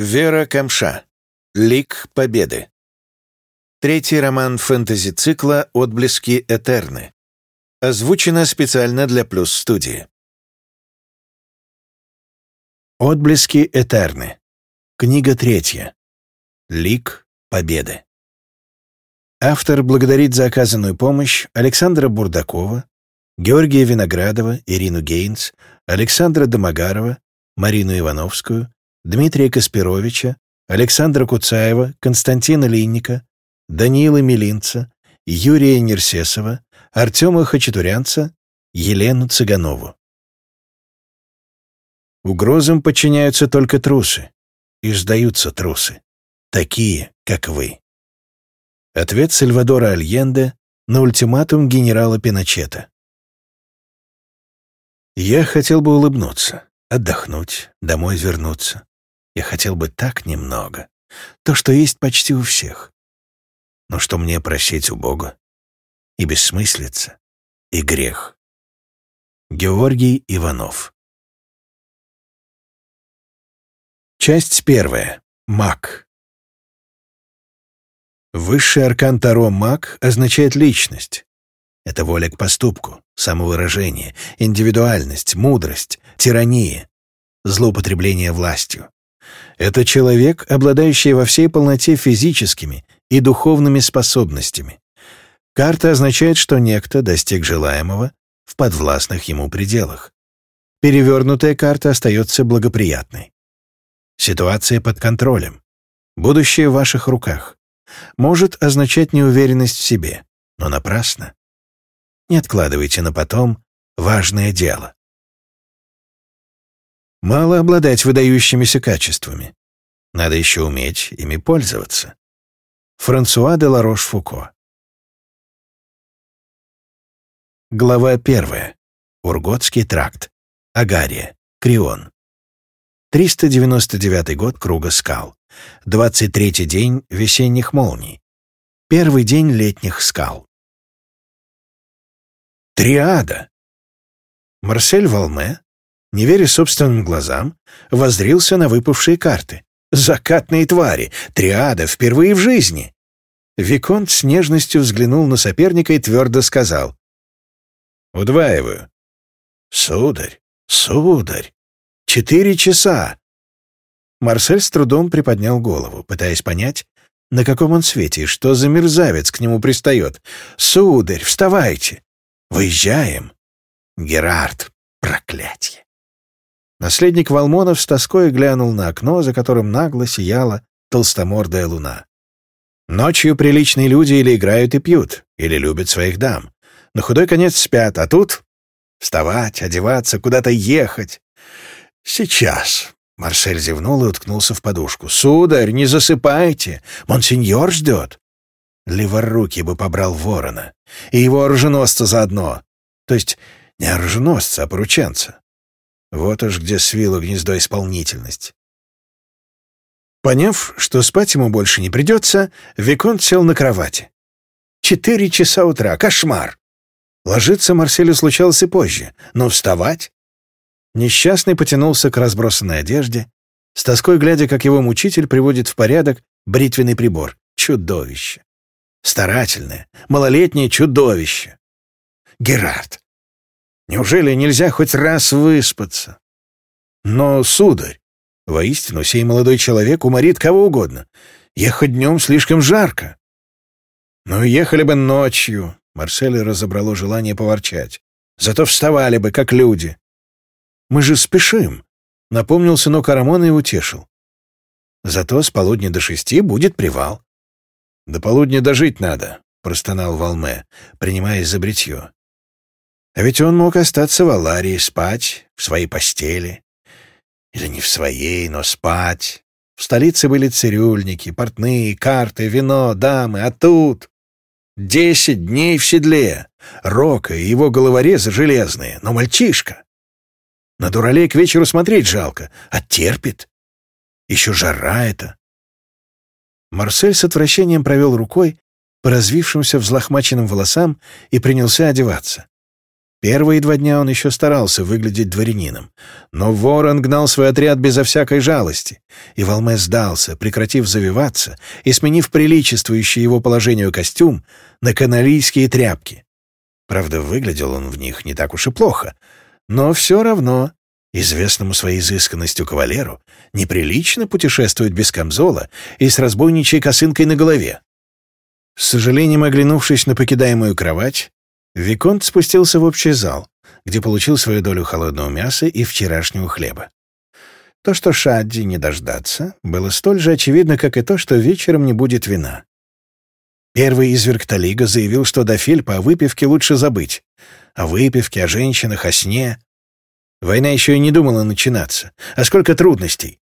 Вера Камша. Лик Победы. Третий роман фэнтези-цикла «Отблески Этерны». Озвучено специально для Плюс-студии. «Отблески Этерны». Книга третья. Лик Победы. Автор благодарит за оказанную помощь Александра Бурдакова, Георгия Виноградова, Ирину Гейнс, Александра Домогарова, Марину Ивановскую, Дмитрия Каспировича, Александра Куцаева, Константина Линника, Даниила Милинца, Юрия Нерсесова, Артема Хачатурянца, Елену Цыганову. Угрозам подчиняются только трусы. И сдаются трусы. Такие, как вы. Ответ Сальвадора Альенде на ультиматум генерала Пиночета. Я хотел бы улыбнуться, отдохнуть, домой вернуться. Я хотел бы так немного. То, что есть почти у всех. Но что мне просить у Бога? И бессмыслица, и грех. Георгий Иванов Часть первая. Маг. Высший аркан Таро «Маг» означает личность. Это воля к поступку, самовыражение, индивидуальность, мудрость, тирания, злоупотребление властью. Это человек, обладающий во всей полноте физическими и духовными способностями. Карта означает, что некто достиг желаемого в подвластных ему пределах. Перевернутая карта остается благоприятной. Ситуация под контролем. Будущее в ваших руках. Может означать неуверенность в себе, но напрасно. Не откладывайте на потом важное дело. Мало обладать выдающимися качествами. Надо еще уметь ими пользоваться. Франсуа де Ларош-Фуко Глава первая. Урготский тракт. Агария. Крион. 399 год Круга скал. 23-й день весенних молний. Первый день летних скал. Триада. Марсель Валме, не веря собственным глазам, воззрился на выпавшие карты. «Закатные твари! Триада! Впервые в жизни!» Виконт с нежностью взглянул на соперника и твердо сказал. «Удваиваю». «Сударь! Сударь! Четыре часа!» Марсель с трудом приподнял голову, пытаясь понять, на каком он свете и что за мерзавец к нему пристает. «Сударь, вставайте! Выезжаем!» «Герард, проклятье!» Наследник Волмонов с тоской глянул на окно, за которым нагло сияла толстомордая луна. Ночью приличные люди или играют и пьют, или любят своих дам. На худой конец спят, а тут вставать, одеваться, куда-то ехать. Сейчас. Марсель зевнул и уткнулся в подушку. «Сударь, не засыпайте! Монсеньор ждет!» Леворуки бы побрал ворона. И его оруженосца заодно. То есть не оруженосца, а порученца. Вот уж где свило гнездо исполнительность. Поняв, что спать ему больше не придется, Виконт сел на кровати. Четыре часа утра, кошмар! Ложиться Марселю случалось и позже, но вставать... Несчастный потянулся к разбросанной одежде, с тоской глядя, как его мучитель приводит в порядок бритвенный прибор. Чудовище! Старательное, малолетнее чудовище! Герард! Неужели нельзя хоть раз выспаться? Но, сударь, воистину, сей молодой человек уморит кого угодно. Ехать днем слишком жарко. Ну, ехали бы ночью, Марселя разобрало желание поворчать. Зато вставали бы, как люди. Мы же спешим, напомнил сынок Арамона и утешил. Зато с полудня до шести будет привал. До полудня дожить надо, простонал Валме, принимаясь за бритье. А ведь он мог остаться в Аларии, спать в своей постели. Или не в своей, но спать. В столице были цирюльники, портные, карты, вино, дамы, а тут... Десять дней в седле. Рока и его головорезы железные, но мальчишка. На дуралей к вечеру смотреть жалко, а терпит. Еще жара это. Марсель с отвращением провел рукой по развившимся взлохмаченным волосам и принялся одеваться. Первые два дня он еще старался выглядеть дворянином, но ворон гнал свой отряд безо всякой жалости, и Волме сдался, прекратив завиваться и сменив приличествующий его положению костюм на канарийские тряпки. Правда, выглядел он в них не так уж и плохо, но все равно известному своей изысканностью кавалеру неприлично путешествовать без камзола и с разбойничей косынкой на голове. С сожалением оглянувшись на покидаемую кровать, Виконт спустился в общий зал, где получил свою долю холодного мяса и вчерашнего хлеба. То, что Шадди не дождаться, было столь же очевидно, как и то, что вечером не будет вина. Первый из Талига заявил, что до Фильпа о выпивке лучше забыть. О выпивке, о женщинах, о сне. Война еще и не думала начинаться. А сколько трудностей!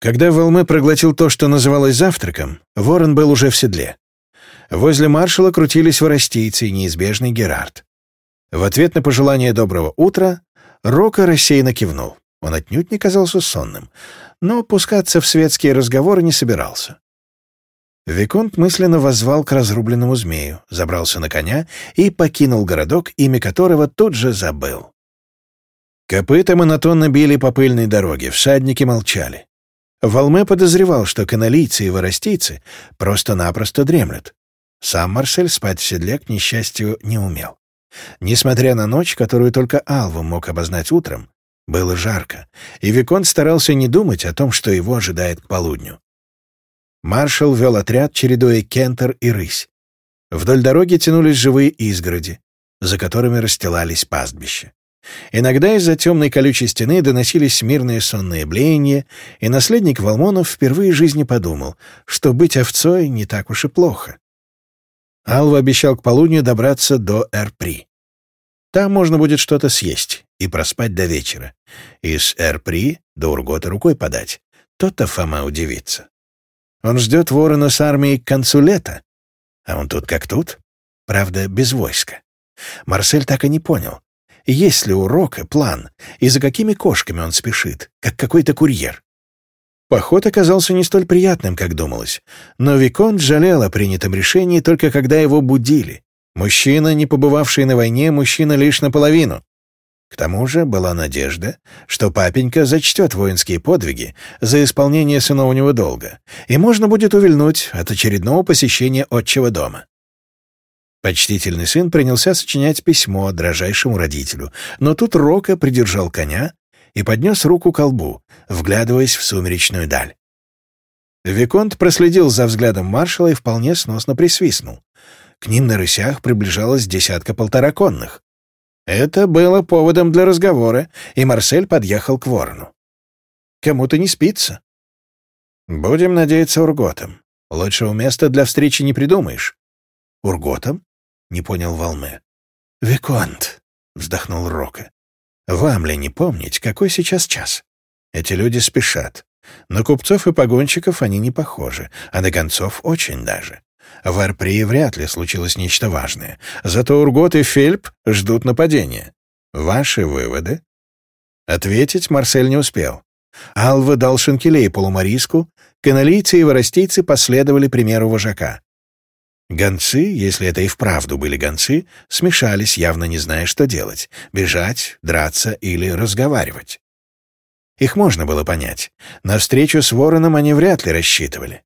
Когда Волме проглотил то, что называлось завтраком, Ворон был уже в седле. Возле маршала крутились воростийцы, неизбежный Герард. В ответ на пожелание доброго утра Рока рассеянно кивнул. Он отнюдь не казался сонным, но пускаться в светские разговоры не собирался. Виконт мысленно воззвал к разрубленному змею, забрался на коня и покинул городок, имя которого тут же забыл. Копыта монотонно били по пыльной дороге, всадники молчали. Волме подозревал, что каналийцы и воростийцы просто-напросто дремлют. Сам Марсель спать в седле, к несчастью, не умел. Несмотря на ночь, которую только Алва мог обознать утром, было жарко, и Викон старался не думать о том, что его ожидает к полудню. Маршал вел отряд, чередуя кентер и рысь. Вдоль дороги тянулись живые изгороди, за которыми расстилались пастбища. Иногда из-за темной колючей стены доносились мирные сонные блеяния, и наследник Волмонов впервые в жизни подумал, что быть овцой не так уж и плохо. Алва обещал к полудню добраться до Эрпри. Там можно будет что-то съесть и проспать до вечера. Из Эрпри до Ургота рукой подать. То-то Фома удивится. Он ждет ворона с армией к концу лета. А он тут как тут. Правда, без войска. Марсель так и не понял, есть ли урок и план, и за какими кошками он спешит, как какой-то курьер. Поход оказался не столь приятным, как думалось, но Виконт жалел о принятом решении только когда его будили. Мужчина, не побывавший на войне, мужчина лишь наполовину. К тому же была надежда, что папенька зачтет воинские подвиги за исполнение сыновнего долга, и можно будет увильнуть от очередного посещения отчего дома. Почтительный сын принялся сочинять письмо дрожайшему родителю, но тут Рока придержал коня и поднес руку к колбу, вглядываясь в сумеречную даль. Виконт проследил за взглядом маршала и вполне сносно присвистнул. К ним на рысях приближалась десятка-полтора конных. Это было поводом для разговора, и Марсель подъехал к ворону. «Кому-то не спится». «Будем надеяться Урготом. Лучшего места для встречи не придумаешь». «Урготом?» — не понял Волме. «Виконт», — вздохнул Рока. Вам ли не помнить, какой сейчас час? Эти люди спешат. На купцов и погонщиков они не похожи, а на гонцов очень даже. В Арприи вряд ли случилось нечто важное, зато Ургот и Фельп ждут нападения. Ваши выводы? Ответить Марсель не успел. Алва дал шинкелей полумариску, каналийцы и воростейцы последовали примеру вожака. Гонцы, если это и вправду были гонцы, смешались, явно не зная, что делать — бежать, драться или разговаривать. Их можно было понять. На встречу с Вороном они вряд ли рассчитывали.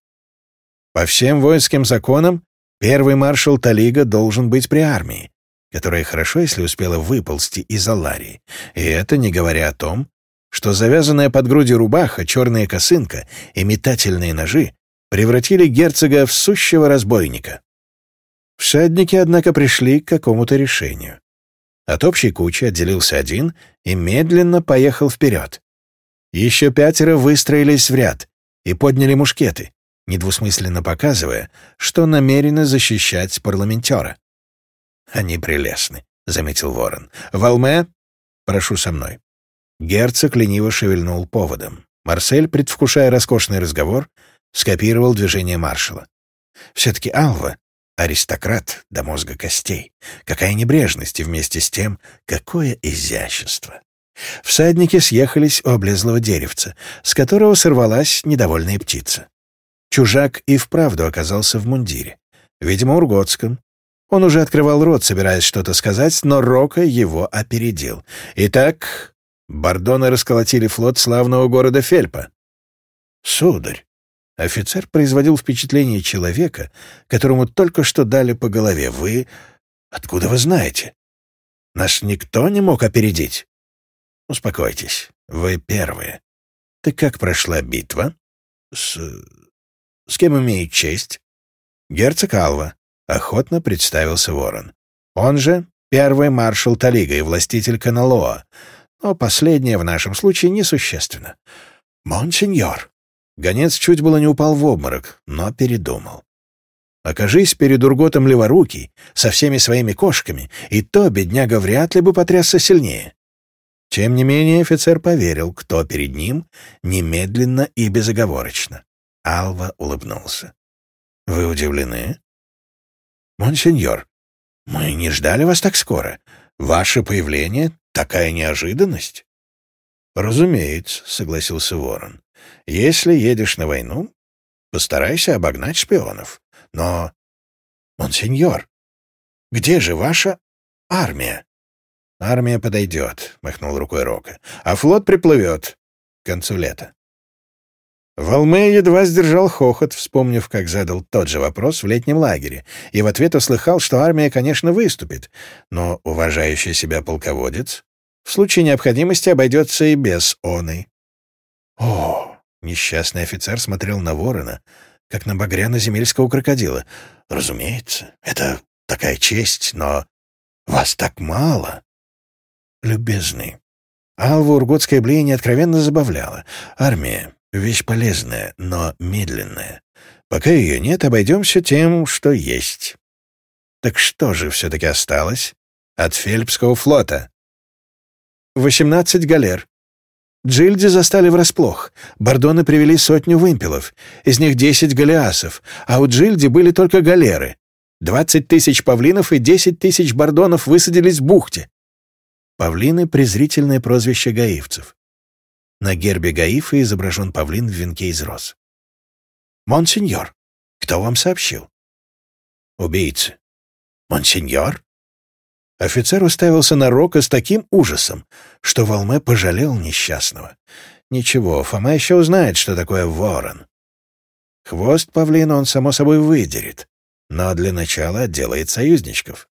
По всем воинским законам, первый маршал Талига должен быть при армии, которая хорошо, если успела выползти из Аларии, и это не говоря о том, что завязанная под грудью рубаха, черная косынка и метательные ножи превратили герцога в сущего разбойника. Всадники, однако, пришли к какому-то решению. От общей кучи отделился один и медленно поехал вперед. Еще пятеро выстроились в ряд и подняли мушкеты, недвусмысленно показывая, что намерены защищать парламентера. «Они прелестны», — заметил Ворон. «Волме, прошу со мной». Герцог лениво шевельнул поводом. Марсель, предвкушая роскошный разговор, скопировал движение маршала. Все-таки Алва Аристократ до мозга костей. Какая небрежность и вместе с тем, какое изящество. Всадники съехались у облезлого деревца, с которого сорвалась недовольная птица. Чужак и вправду оказался в мундире. Видимо, урготском. Он уже открывал рот, собираясь что-то сказать, но Рока его опередил. Итак, бордоны расколотили флот славного города Фельпа. «Сударь», Офицер производил впечатление человека, которому только что дали по голове. «Вы... откуда вы знаете? Нас никто не мог опередить». «Успокойтесь, вы первые. Ты как прошла битва?» «С... с кем имею честь?» «Герцог Алва», — охотно представился Ворон. «Он же первый маршал Талига и властитель Каналоа, но последнее в нашем случае несущественно». «Монсеньор», Гонец чуть было не упал в обморок, но передумал. Окажись перед урготом леворукий, со всеми своими кошками, и то бедняга вряд ли бы потрясся сильнее. Тем не менее офицер поверил, кто перед ним, немедленно и безоговорочно. Алва улыбнулся. «Вы удивлены?» «Монсеньор, мы не ждали вас так скоро. Ваше появление — такая неожиданность». «Разумеется», — согласился Ворон. Если едешь на войну, постарайся обогнать шпионов. Но, монсеньор, где же ваша армия?» «Армия подойдет», — махнул рукой Рока. «А флот приплывет к концу лета». Волме едва сдержал хохот, вспомнив, как задал тот же вопрос в летнем лагере, и в ответ услыхал, что армия, конечно, выступит, но уважающий себя полководец в случае необходимости обойдется и без оны. О, несчастный офицер смотрел на ворона, как на багряно-земельского крокодила. Разумеется, это такая честь, но вас так мало. Любезный. Алва ургутское блеяние откровенно забавляло. Армия — вещь полезная, но медленная. Пока ее нет, обойдемся тем, что есть. Так что же все-таки осталось от Фельпского флота? 18 галер, Джильди застали врасплох. Бордоны привели сотню вымпелов, из них десять галеасов, а у Джильди были только галеры. Двадцать тысяч павлинов и десять тысяч бордонов высадились в бухте. Павлины — презрительное прозвище гаивцев. На гербе Гаифа изображен павлин в венке из роз. «Монсеньор, кто вам сообщил?» «Убийцы». «Монсеньор?» Офицер уставился на Рока с таким ужасом, что Волме пожалел несчастного. Ничего, Фома еще узнает, что такое ворон. Хвост павлина он, само собой, выдерет, но для начала отделает союзничков.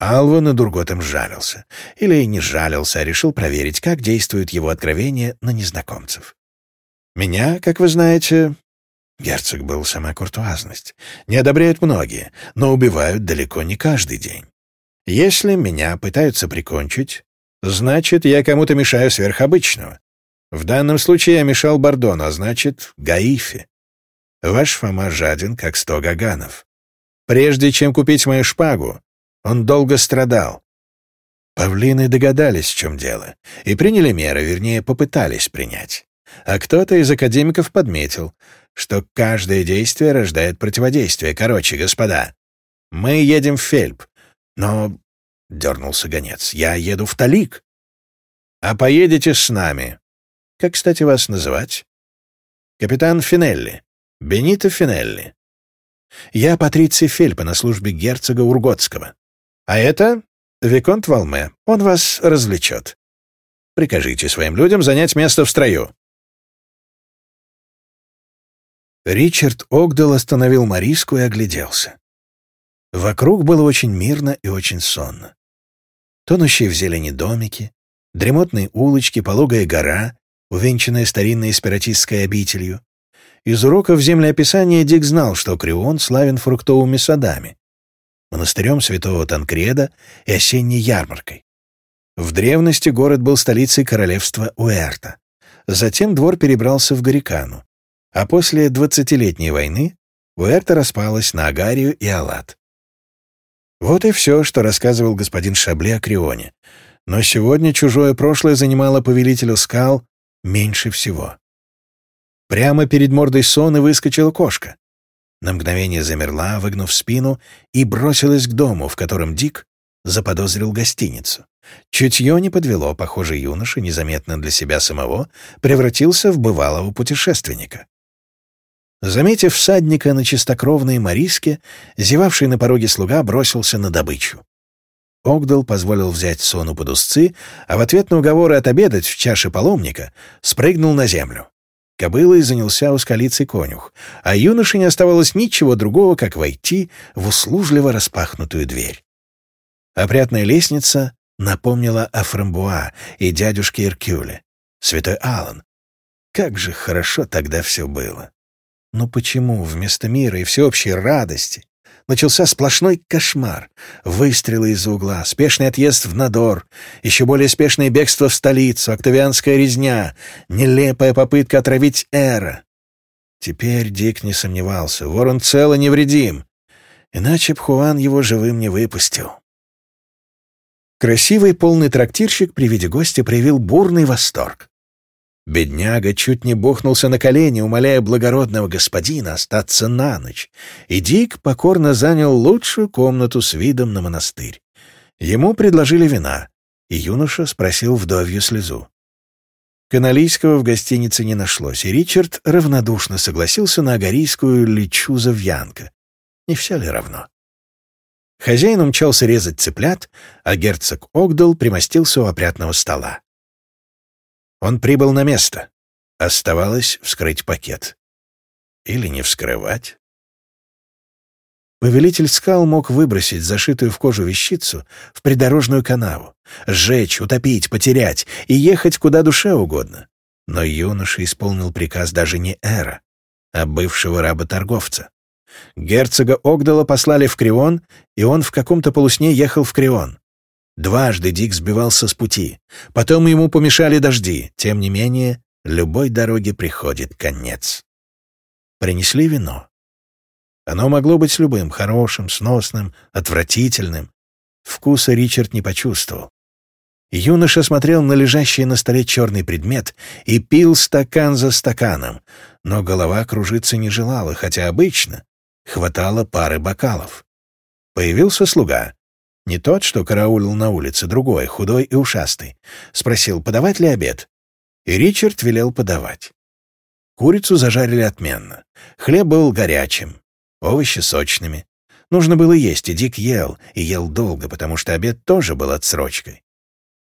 Алва над Урготом жалился. Или не жалился, а решил проверить, как действует его откровение на незнакомцев. «Меня, как вы знаете...» Герцог был сама куртуазность. «Не одобряют многие, но убивают далеко не каждый день». Если меня пытаются прикончить, значит, я кому-то мешаю сверхобычного. В данном случае я мешал Бордону, а значит, Гаифе. Ваш Фома жаден, как сто гаганов. Прежде чем купить мою шпагу, он долго страдал. Павлины догадались, в чем дело, и приняли меры, вернее, попытались принять. А кто-то из академиков подметил, что каждое действие рождает противодействие. Короче, господа, мы едем в Фельб, «Но...» — дернулся гонец. «Я еду в Талик». «А поедете с нами?» «Как, кстати, вас называть?» «Капитан Финелли. Бенито Финелли. Я Патриций Фельпа на службе герцога Урготского. А это Виконт Валме. Он вас развлечет. Прикажите своим людям занять место в строю». Ричард Огдал остановил Мариску и огляделся. Вокруг было очень мирно и очень сонно. Тонущие в зелени домики, дремотные улочки, пологая гора, увенчанная старинной спиратистской обителью. Из уроков землеописания Дик знал, что Крион славен фруктовыми садами, монастырем святого Танкреда и осенней ярмаркой. В древности город был столицей королевства Уэрта. Затем двор перебрался в Гарикану, а после двадцатилетней войны Уэрта распалась на Агарию и Алат. Вот и все, что рассказывал господин Шабле о Крионе. Но сегодня чужое прошлое занимало повелителю скал меньше всего. Прямо перед мордой Соны выскочила кошка. На мгновение замерла, выгнув спину, и бросилась к дому, в котором Дик заподозрил гостиницу. Чутье не подвело, похоже, юноша, незаметно для себя самого, превратился в бывалого путешественника. Заметив всадника на чистокровной Мариске, зевавший на пороге слуга бросился на добычу. Огдал позволил взять Сону под узцы, а в ответ на уговоры отобедать в чаше паломника спрыгнул на землю. Кобылой занялся у скалицы конюх, а юноше не оставалось ничего другого, как войти в услужливо распахнутую дверь. Опрятная лестница напомнила о Фрамбуа и дядюшке Иркюле, святой Алан. Как же хорошо тогда все было! Но почему вместо мира и всеобщей радости начался сплошной кошмар? Выстрелы из угла, спешный отъезд в Надор, еще более спешное бегство в столицу, октавианская резня, нелепая попытка отравить Эра. Теперь Дик не сомневался, ворон цел и невредим, иначе б Хуан его живым не выпустил. Красивый полный трактирщик при виде гостя проявил бурный восторг. Бедняга чуть не бухнулся на колени, умоляя благородного господина остаться на ночь, и Дик покорно занял лучшую комнату с видом на монастырь. Ему предложили вина, и юноша спросил вдовью слезу. Каналийского в гостинице не нашлось, и Ричард равнодушно согласился на агорийскую лечу завьянка. Не все ли равно? Хозяин умчался резать цыплят, а герцог Огдал примостился у опрятного стола. Он прибыл на место. Оставалось вскрыть пакет. Или не вскрывать. Повелитель скал мог выбросить зашитую в кожу вещицу в придорожную канаву, сжечь, утопить, потерять и ехать куда душе угодно. Но юноша исполнил приказ даже не Эра, а бывшего раба-торговца. Герцога Огдала послали в Крион, и он в каком-то полусне ехал в Крион. Дважды Дик сбивался с пути. Потом ему помешали дожди. Тем не менее, любой дороге приходит конец. Принесли вино. Оно могло быть любым — хорошим, сносным, отвратительным. Вкуса Ричард не почувствовал. Юноша смотрел на лежащий на столе черный предмет и пил стакан за стаканом, но голова кружиться не желала, хотя обычно хватало пары бокалов. Появился слуга, «Не тот, что караулил на улице, другой, худой и ушастый. Спросил, подавать ли обед. И Ричард велел подавать. Курицу зажарили отменно. Хлеб был горячим, овощи сочными. Нужно было есть, и Дик ел, и ел долго, потому что обед тоже был отсрочкой.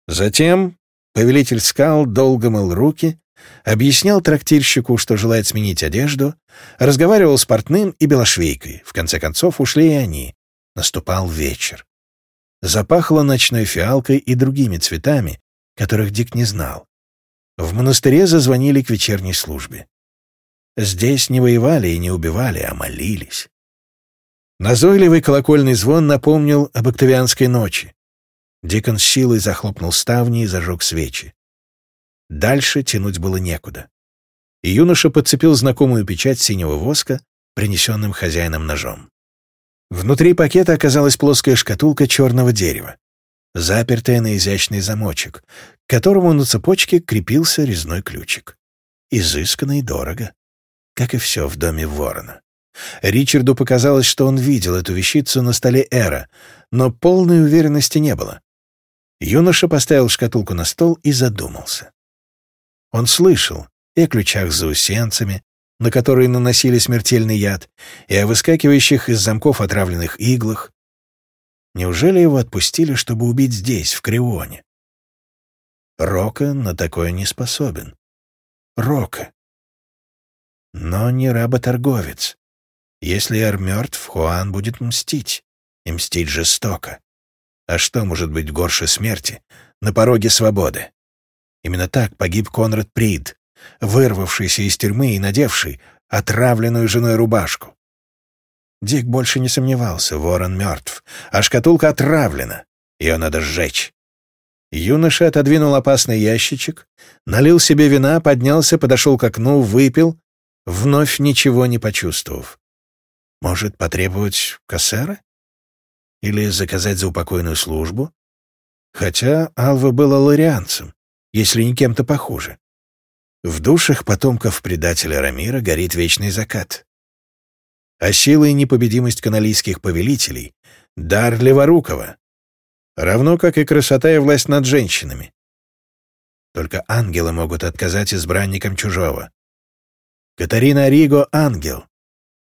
Затем повелитель скал долго мыл руки, объяснял трактирщику, что желает сменить одежду, разговаривал с портным и белошвейкой. В конце концов ушли и они. Наступал вечер. Запахло ночной фиалкой и другими цветами, которых Дик не знал. В монастыре зазвонили к вечерней службе. Здесь не воевали и не убивали, а молились. Назойливый колокольный звон напомнил об октавианской ночи. Дикон с силой захлопнул ставни и зажег свечи. Дальше тянуть было некуда. И юноша подцепил знакомую печать синего воска, принесенным хозяином ножом. Внутри пакета оказалась плоская шкатулка черного дерева, запертая на изящный замочек, к которому на цепочке крепился резной ключик. Изысканно и дорого, как и все в доме ворона. Ричарду показалось, что он видел эту вещицу на столе Эра, но полной уверенности не было. Юноша поставил шкатулку на стол и задумался. Он слышал и о ключах за усенцами, на которые наносили смертельный яд, и о выскакивающих из замков отравленных иглах. Неужели его отпустили, чтобы убить здесь, в Кривоне? Рока на такое не способен. Рока. Но не работорговец. Если Эр мертв, Хуан будет мстить. И мстить жестоко. А что может быть горше смерти? На пороге свободы. Именно так погиб Конрад Прид, вырвавшийся из тюрьмы и надевший отравленную женой рубашку. Дик больше не сомневался, ворон мертв, а шкатулка отравлена, ее надо сжечь. Юноша отодвинул опасный ящичек, налил себе вина, поднялся, подошел к окну, выпил, вновь ничего не почувствовав. Может, потребовать кассера? Или заказать за упокойную службу? Хотя Алва была ларианцем, если не кем-то похуже. В душах потомков предателя Рамира горит вечный закат. А сила и непобедимость каналийских повелителей — дар Леворукова, равно как и красота и власть над женщинами. Только ангелы могут отказать избранникам чужого. Катарина Риго — ангел.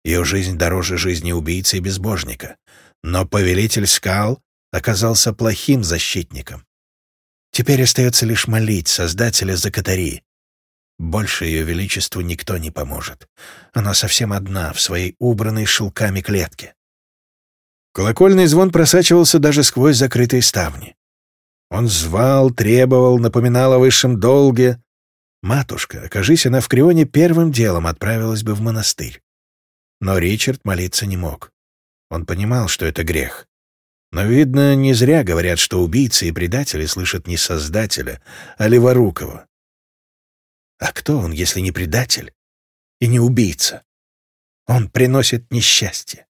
Ее жизнь дороже жизни убийцы и безбожника. Но повелитель скал оказался плохим защитником. Теперь остается лишь молить Создателя за Катарии. Больше ее величеству никто не поможет. Она совсем одна, в своей убранной шелками клетке. Колокольный звон просачивался даже сквозь закрытые ставни. Он звал, требовал, напоминал о высшем долге. Матушка, окажись она в Крионе, первым делом отправилась бы в монастырь. Но Ричард молиться не мог. Он понимал, что это грех. Но, видно, не зря говорят, что убийцы и предатели слышат не Создателя, а Леворукова. А кто он, если не предатель и не убийца? Он приносит несчастье.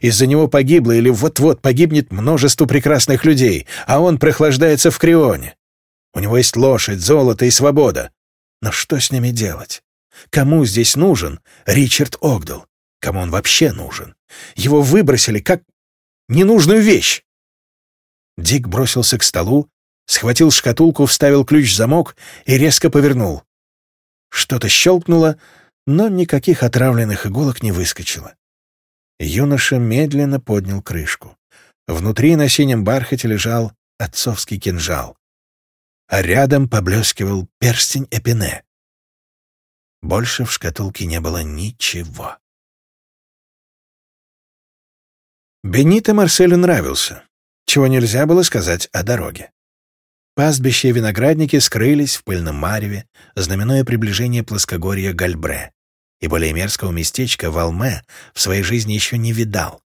Из-за него погибло или вот-вот погибнет множество прекрасных людей, а он прохлаждается в Крионе. У него есть лошадь, золото и свобода. Но что с ними делать? Кому здесь нужен Ричард Огдал? Кому он вообще нужен? Его выбросили как ненужную вещь. Дик бросился к столу, схватил шкатулку, вставил ключ в замок и резко повернул. Что-то щелкнуло, но никаких отравленных иголок не выскочило. Юноша медленно поднял крышку. Внутри на синем бархате лежал отцовский кинжал, а рядом поблескивал перстень Эпине. Больше в шкатулке не было ничего. Бенито Марселю нравился, чего нельзя было сказать о дороге. Пастбища и виноградники скрылись в пыльном мареве, знаменуя приближение плоскогорья Гальбре. И более мерзкого местечка Валме в своей жизни еще не видал.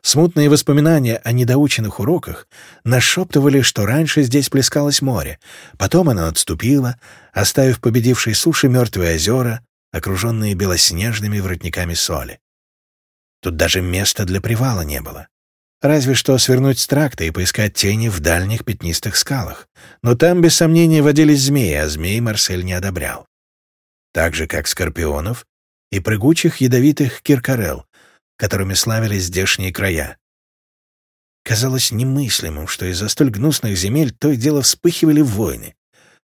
Смутные воспоминания о недоученных уроках нашептывали, что раньше здесь плескалось море, потом оно отступило, оставив победившей суши мертвые озера, окруженные белоснежными воротниками соли. Тут даже места для привала не было. Разве что свернуть с тракта и поискать тени в дальних пятнистых скалах. Но там, без сомнения, водились змеи, а змей Марсель не одобрял. Так же, как скорпионов и прыгучих ядовитых киркорел, которыми славились здешние края. Казалось немыслимым, что из-за столь гнусных земель то и дело вспыхивали войны.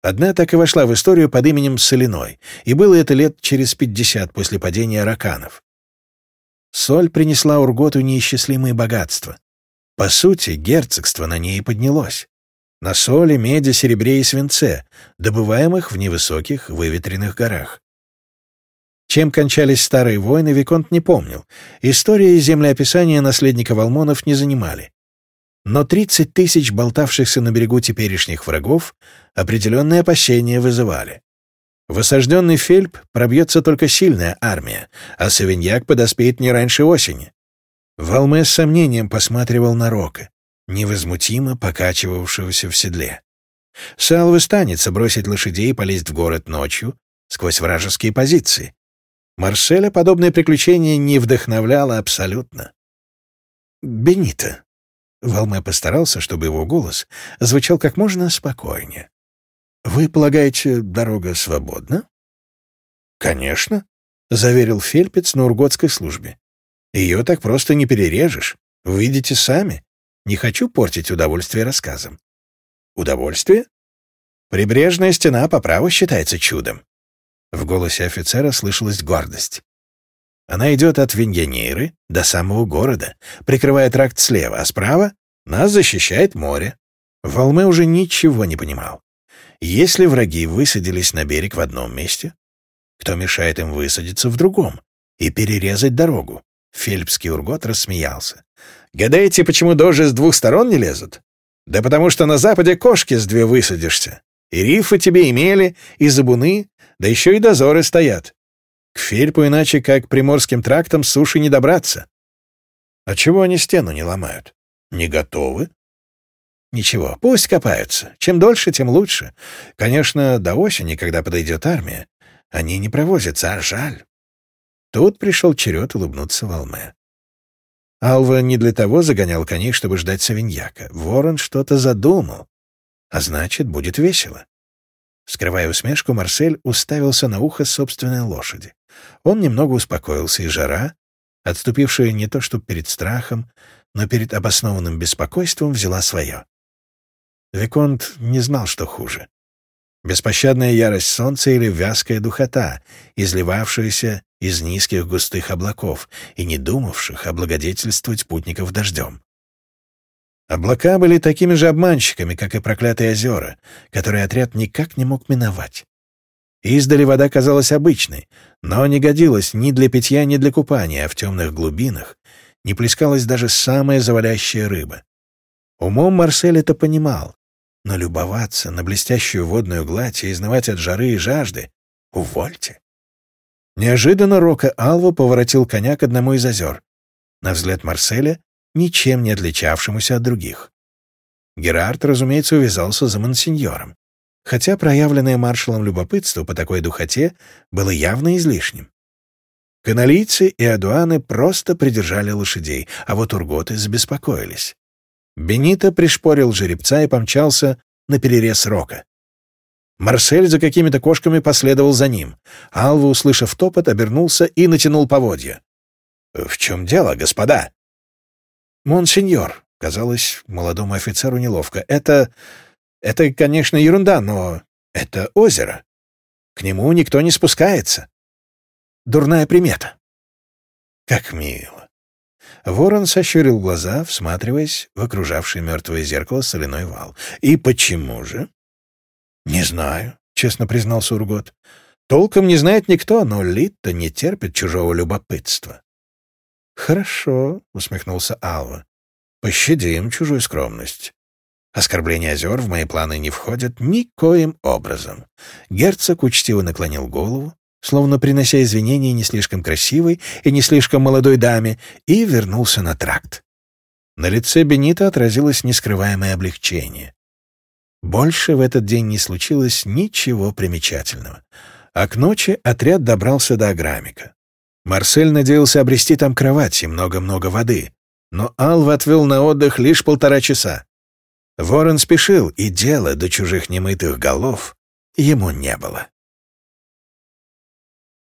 Одна так и вошла в историю под именем Соляной, и было это лет через пятьдесят после падения раканов. Соль принесла Урготу неисчислимые богатства. По сути, герцогство на ней поднялось. На соли, меди, серебре и свинце, добываемых в невысоких выветренных горах. Чем кончались старые войны, Виконт не помнил. История и землеописание наследника Волмонов не занимали. Но 30 тысяч болтавшихся на берегу теперешних врагов определенные опасения вызывали. В осажденный Фельп пробьется только сильная армия, а Савиньяк подоспеет не раньше осени. Валме с сомнением посматривал на Рока, невозмутимо покачивавшегося в седле. Салвы станется бросить лошадей и полезть в город ночью сквозь вражеские позиции. Марселя подобное приключение не вдохновляло абсолютно. Бенита, — Валме постарался, чтобы его голос звучал как можно спокойнее. «Вы полагаете, дорога свободна?» «Конечно», — заверил Фельпец на урготской службе. «Ее так просто не перережешь. Увидите сами. Не хочу портить удовольствие рассказом». «Удовольствие?» «Прибрежная стена по праву считается чудом». В голосе офицера слышалась гордость. Она идет от Виньянейры до самого города, прикрывая тракт слева, а справа нас защищает море. Волме уже ничего не понимал. Если враги высадились на берег в одном месте, кто мешает им высадиться в другом и перерезать дорогу? Фельпский Ургот рассмеялся. «Гадаете, почему дожи с двух сторон не лезут? Да потому что на западе кошки с две высадишься. И рифы тебе имели, и забуны, да еще и дозоры стоят. К Фельпу иначе, как приморским трактам суши не добраться. А чего они стену не ломают? Не готовы? Ничего, пусть копаются. Чем дольше, тем лучше. Конечно, до осени, когда подойдет армия, они не провозятся, а жаль. Тут пришел черед улыбнуться Валме. Алва не для того загонял коней, чтобы ждать Савиньяка. Ворон что-то задумал. А значит, будет весело. Скрывая усмешку, Марсель уставился на ухо собственной лошади. Он немного успокоился, и жара, отступившая не то что перед страхом, но перед обоснованным беспокойством, взяла свое. Виконт не знал, что хуже. Беспощадная ярость солнца или вязкая духота, изливавшаяся из низких густых облаков и не думавших облагодетельствовать путников дождем. Облака были такими же обманщиками, как и проклятые озера, которые отряд никак не мог миновать. Издали вода казалась обычной, но не годилась ни для питья, ни для купания, а в темных глубинах не плескалась даже самая завалящая рыба. Умом Марсель это понимал, но любоваться на блестящую водную гладь и изнывать от жары и жажды — увольте. Неожиданно Рока Алва поворотил коня к одному из озер, на взгляд Марселя, ничем не отличавшемуся от других. Герард, разумеется, увязался за монсеньором, хотя проявленное маршалом любопытство по такой духоте было явно излишним. Каналийцы и адуаны просто придержали лошадей, а вот урготы забеспокоились. Бенито пришпорил жеребца и помчался на перерез Рока. Марсель за какими-то кошками последовал за ним. Алва, услышав топот, обернулся и натянул поводья. «В чем дело, господа?» «Монсеньор», — казалось молодому офицеру неловко, — «это... это, конечно, ерунда, но это озеро. К нему никто не спускается. Дурная примета». «Как мило, Ворон сощурил глаза, всматриваясь в окружавший мертвое зеркало соляной вал. «И почему же?» «Не знаю», — честно признался Ургот. «Толком не знает никто, но Литта не терпит чужого любопытства». «Хорошо», — усмехнулся Алва. «Пощадим чужую скромность. Оскорбление озер в мои планы не входит никоим образом». Герцог учтиво наклонил голову, словно принося извинения не слишком красивой и не слишком молодой даме, и вернулся на тракт. На лице Бенита отразилось нескрываемое облегчение. Больше в этот день не случилось ничего примечательного. А к ночи отряд добрался до Аграмика. Марсель надеялся обрести там кровать и много-много воды, но Алв отвел на отдых лишь полтора часа. Ворон спешил, и дело до чужих немытых голов ему не было.